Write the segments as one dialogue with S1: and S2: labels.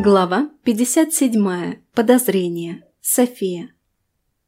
S1: Глава 57. Подозрение. София.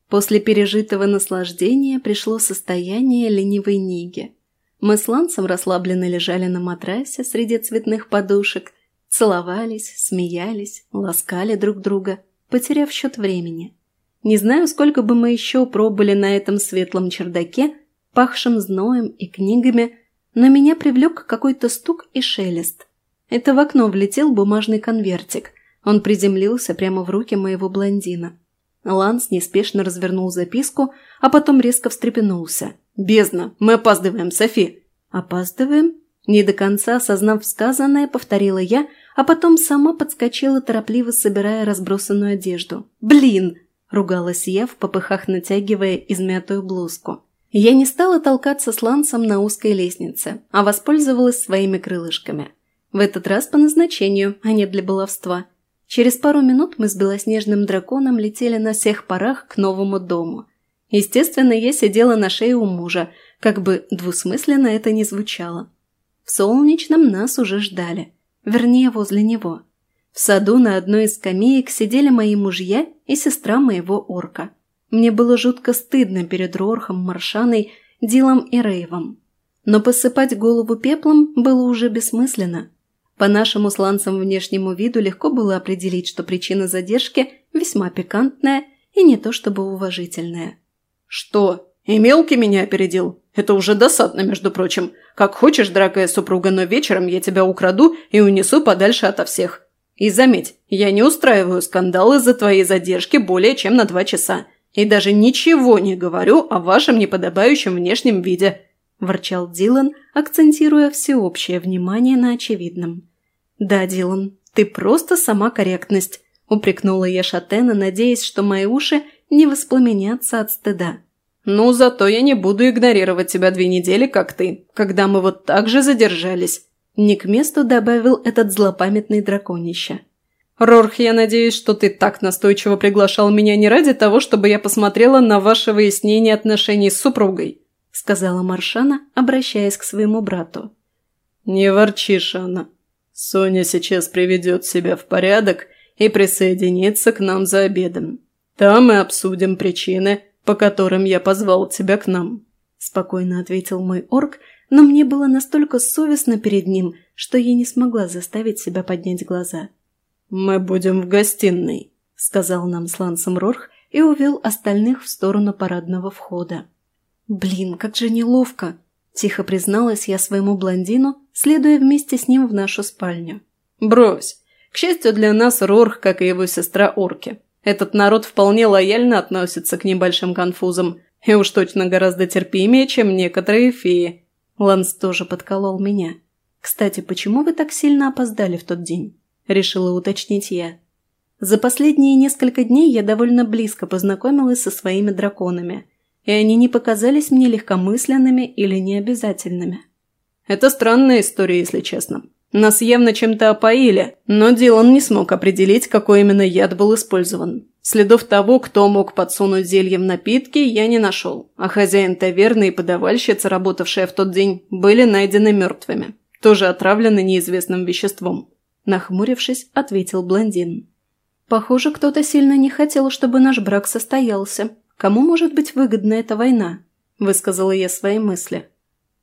S1: После пережитого наслаждения пришло состояние ленивой Ниги. Мы с Лансом расслабленно лежали на матрасе среди цветных подушек, целовались, смеялись, ласкали друг друга, потеряв счет времени. Не знаю, сколько бы мы еще пробыли на этом светлом чердаке, пахшем зноем и книгами, но меня привлек какой-то стук и шелест – это в окно влетел бумажный конвертик. Он приземлился прямо в руки моего блондина. Ланс неспешно развернул записку, а потом резко встрепенулся. «Бездна! Мы опаздываем, Софи!» «Опаздываем?» Не до конца осознав сказанное, повторила я, а потом сама подскочила, торопливо собирая разбросанную одежду. «Блин!» – ругалась я, в попыхах натягивая измятую блузку. Я не стала толкаться с Лансом на узкой лестнице, а воспользовалась своими крылышками – в этот раз по назначению, а не для баловства. Через пару минут мы с белоснежным драконом летели на всех парах к новому дому. Естественно, я сидела на шее у мужа, как бы двусмысленно это ни звучало. В солнечном нас уже ждали, вернее, возле него. В саду на одной из скамеек сидели мои мужья и сестра моего орка. Мне было жутко стыдно перед Рорхом, Маршаной, Дилом и Рейвом. Но посыпать голову пеплом было уже бессмысленно. По нашему сланцам внешнему виду легко было определить, что причина задержки весьма пикантная и не то чтобы уважительная.
S2: «Что? И мелкий меня опередил? Это уже досадно, между прочим. Как хочешь, дорогая супруга, но вечером я тебя украду и унесу подальше ото всех. И заметь, я не устраиваю скандал из-за твоей задержки более чем на два часа. И даже ничего не говорю о вашем неподобающем внешнем виде», – ворчал Дилан, акцентируя всеобщее внимание на очевидном. «Да, Дилан, ты просто сама корректность», – упрекнула я Шатена, надеясь, что мои уши не воспламенятся от стыда. «Ну, зато я не буду игнорировать тебя две недели, как ты, когда мы вот так же задержались», – не к месту добавил этот злопамятный драконище. «Рорх, я надеюсь, что ты так настойчиво приглашал меня не ради того, чтобы я посмотрела на ваше выяснение отношений с супругой», – сказала Маршана, обращаясь к своему брату. «Не ворчи, Шана», Соня сейчас приведет себя в порядок и присоединится к нам за обедом. Там мы обсудим причины, по которым я позвал тебя к нам», – спокойно ответил мой орк, но мне было настолько совестно перед ним, что я не смогла заставить себя поднять глаза. «Мы будем в гостиной», – сказал нам с Рорх и увел остальных в сторону парадного входа. «Блин, как же неловко!» – тихо призналась я своему блондину, следуя вместе с ним в нашу спальню. «Брось! К счастью для нас, Рорх, как и его сестра Орки. Этот народ вполне лояльно относится к небольшим конфузам, и уж точно гораздо терпимее, чем некоторые феи». Ланс тоже подколол меня. «Кстати, почему вы так сильно опоздали в тот день?» – решила уточнить я. За последние несколько дней я довольно близко познакомилась со своими драконами, и они не показались мне легкомысленными или необязательными. Это странная история, если честно. Нас явно чем-то опоили, но Дилан не смог определить, какой именно яд был использован. Следов того, кто мог подсунуть зелье в напитки, я не нашел, а хозяин таверны и подавальщица, работавшая в тот день, были найдены мертвыми, тоже отравлены неизвестным веществом. Нахмурившись, ответил блондин. «Похоже, кто-то сильно не хотел, чтобы наш брак состоялся. Кому может быть выгодна эта война?» – высказала я свои мысли.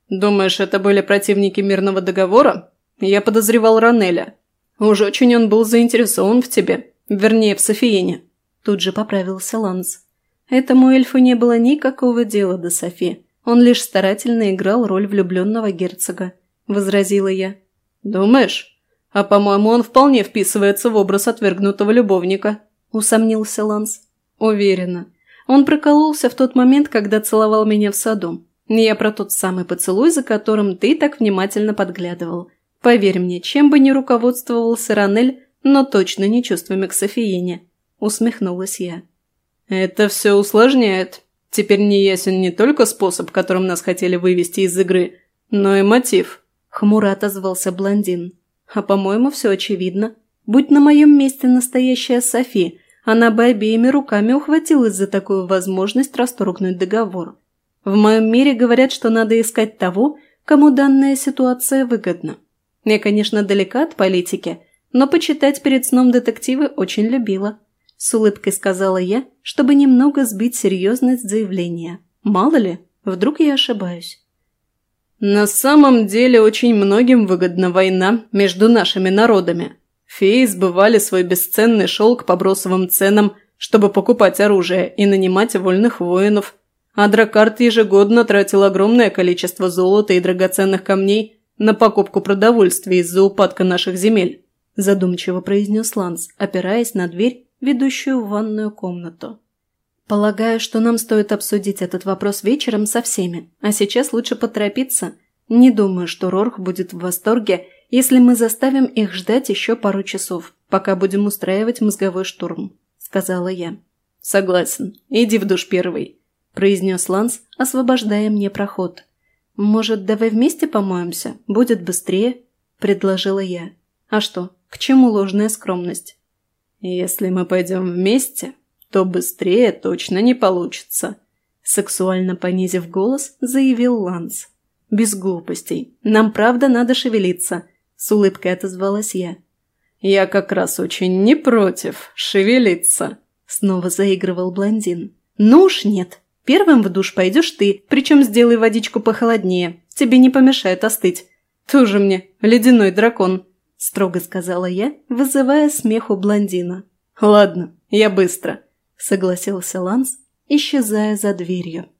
S2: «Думаешь, это были противники мирного договора? Я подозревал Ранеля. Уж очень он был заинтересован в тебе, вернее, в Софиене». Тут же поправился Ланс. Этому эльфу не было никакого дела до Софи. Он лишь старательно играл роль влюбленного герцога, – возразила я. «Думаешь? А, по-моему, он вполне вписывается в образ отвергнутого любовника», – усомнился Ланс. «Уверена. Он прокололся в тот момент, когда целовал меня в саду. Я про тот самый поцелуй, за которым ты так внимательно подглядывал. Поверь мне, чем бы ни руководствовался Ранель, но точно не чувствами к Софиене. Усмехнулась я. Это все усложняет. Теперь не ясен не только способ, которым нас хотели вывести из игры, но и мотив. Хмуро отозвался блондин. А по-моему, все очевидно. Будь на моем месте настоящая Софи, она бы обеими руками ухватилась за такую возможность расторгнуть договор. В моем мире говорят, что надо искать того, кому данная ситуация выгодна. Я, конечно, далека от политики,
S1: но почитать перед сном детективы очень любила. С улыбкой сказала я, чтобы немного сбить серьезность заявления. Мало ли, вдруг я ошибаюсь.
S2: На самом деле очень многим выгодна война между нашими народами. Феи сбывали свой бесценный шелк по бросовым ценам, чтобы покупать оружие и нанимать вольных воинов. А Дракарт ежегодно тратил огромное количество золота и драгоценных камней на покупку продовольствия из-за упадка наших земель задумчиво произнес Ланс, опираясь на дверь, ведущую в ванную комнату. «Полагаю, что нам стоит обсудить этот вопрос вечером со всеми, а сейчас лучше поторопиться. Не думаю, что Рорх будет в восторге, если мы заставим их ждать еще пару часов, пока будем устраивать мозговой штурм», – сказала я. «Согласен. Иди в душ первый», – произнес Ланс, освобождая мне проход.
S1: «Может, давай вместе помоемся? Будет быстрее», – предложила я. «А что, к чему ложная скромность?
S2: Если мы пойдем вместе, то быстрее точно не получится. Сексуально понизив голос, заявил Ланс.
S1: Без глупостей. Нам правда надо шевелиться. С улыбкой отозвалась я.
S2: Я как раз очень не против шевелиться. Снова заигрывал блондин.
S1: Ну уж нет. Первым в душ пойдешь ты, причем сделай водичку похолоднее. Тебе не помешает остыть.
S2: Тоже мне ледяной дракон
S1: строго сказала я, вызывая смех у блондина.
S2: «Ладно, я быстро», –
S1: согласился Ланс, исчезая за дверью.